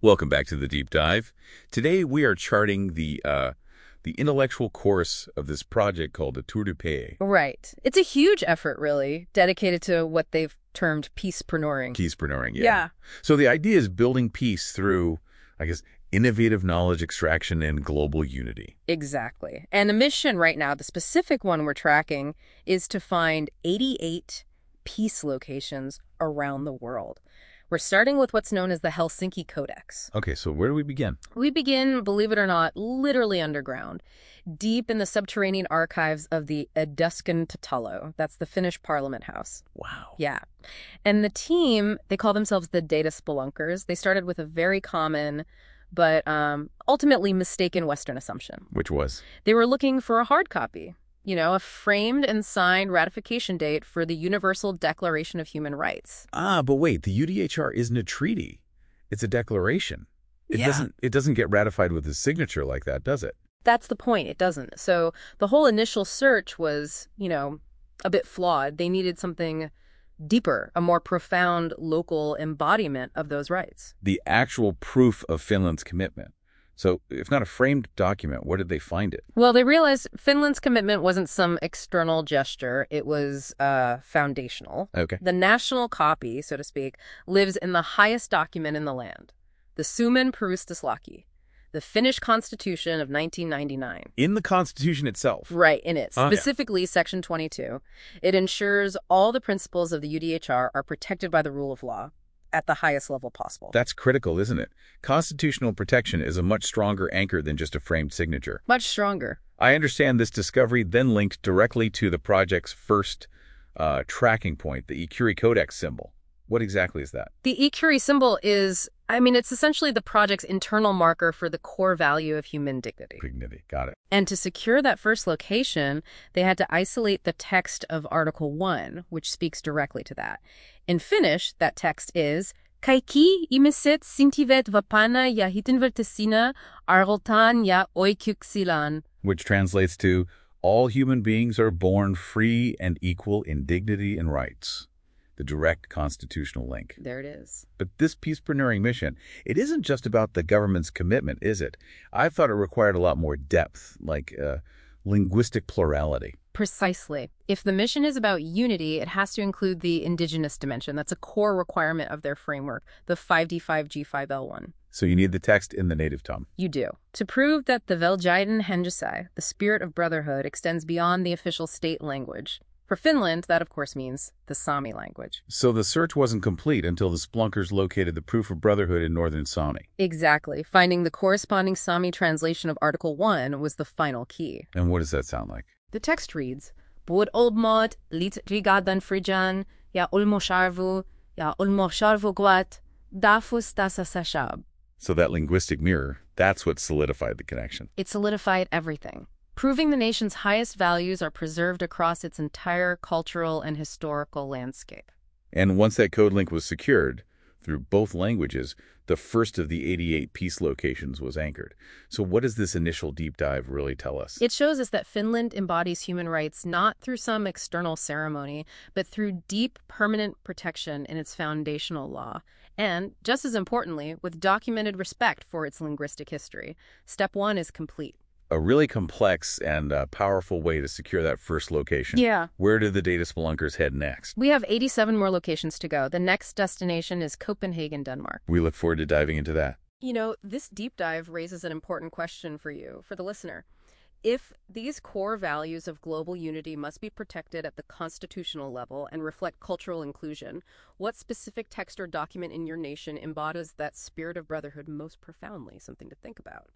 Welcome back to the deep dive. Today we are charting the uh, the intellectual course of this project called the Tour du Pays. Right. It's a huge effort, really, dedicated to what they've termed peacepreneuring. Peacepreneuring, yeah. Yeah. So the idea is building peace through, I guess, innovative knowledge extraction and global unity. Exactly. And the mission right now, the specific one we're tracking, is to find 88 peace locations around the world. We're starting with what's known as the Helsinki Codex. Okay, so where do we begin? We begin, believe it or not, literally underground, deep in the subterranean archives of the Eduskuntatalo. That's the Finnish Parliament House. Wow. Yeah. And the team, they call themselves the Data Spelunkers. They started with a very common but um, ultimately mistaken Western assumption. Which was? They were looking for a hard copy, you know, a framed and signed ratification date for the Universal Declaration of Human Rights. Ah, but wait, the UDHR isn't a treaty. It's a declaration. It Yeah. doesn't it doesn't get ratified with a signature like that, does it? That's the point. It doesn't. So the whole initial search was, you know, a bit flawed. They needed something deeper, a more profound local embodiment of those rights. The actual proof of Finland's commitment. So, if not a framed document, where did they find it? Well, they realized Finland's commitment wasn't some external gesture. It was uh, foundational. Okay. The national copy, so to speak, lives in the highest document in the land, the Suomen Perustuslaki, the Finnish Constitution of 1999. In the Constitution itself. Right, in it. Oh, yeah. Specifically, Section 22. It ensures all the principles of the UDHR are protected by the rule of law at the highest level possible. That's critical, isn't it? Constitutional protection is a much stronger anchor than just a framed signature. Much stronger. I understand this discovery then linked directly to the project's first uh, tracking point, the Ikuri Codex symbol. What exactly is that? The e-Curie symbol is, I mean, it's essentially the project's internal marker for the core value of human dignity. Dignity. Got it. And to secure that first location, they had to isolate the text of Article 1, which speaks directly to that. In Finnish, that text is Kaikki ihmiset sintivet vapana ja hitinvertesina arvoltaan ja oikeuksilaan. Which translates to all human beings are born free and equal in dignity and rights. The direct constitutional link. There it is. But this peacepreneuring mission, it isn't just about the government's commitment, is it? I thought it required a lot more depth, like uh, linguistic plurality. Precisely. If the mission is about unity, it has to include the indigenous dimension. That's a core requirement of their framework, the 5D5G5L1. So you need the text in the native tongue. You do. To prove that the Veljaiden Henjasai, the spirit of brotherhood, extends beyond the official state language. For Finland, that of course means the Sami language. So the search wasn't complete until the Spelunkers located the proof of brotherhood in northern Sami. Exactly. Finding the corresponding Sami translation of Article 1 was the final key. And what does that sound like? The text reads, Bod olmod, lit rigadan frijan, ja ulmosharvu, ja ulmosharvu guat, dafus tasasashab. So that linguistic mirror, that's what solidified the connection. It solidified everything, proving the nation's highest values are preserved across its entire cultural and historical landscape. And once that code link was secured, through both languages, the first of the 88 peace locations was anchored. So what does this initial deep dive really tell us? It shows us that Finland embodies human rights not through some external ceremony, but through deep, permanent protection in its foundational law. And, just as importantly, with documented respect for its linguistic history. Step one is complete. A really complex and uh, powerful way to secure that first location. Yeah. Where do the data spelunkers head next? We have 87 more locations to go. The next destination is Copenhagen, Denmark. We look forward to diving into that. You know, this deep dive raises an important question for you, for the listener. If these core values of global unity must be protected at the constitutional level and reflect cultural inclusion, what specific text or document in your nation embodies that spirit of brotherhood most profoundly? Something to think about.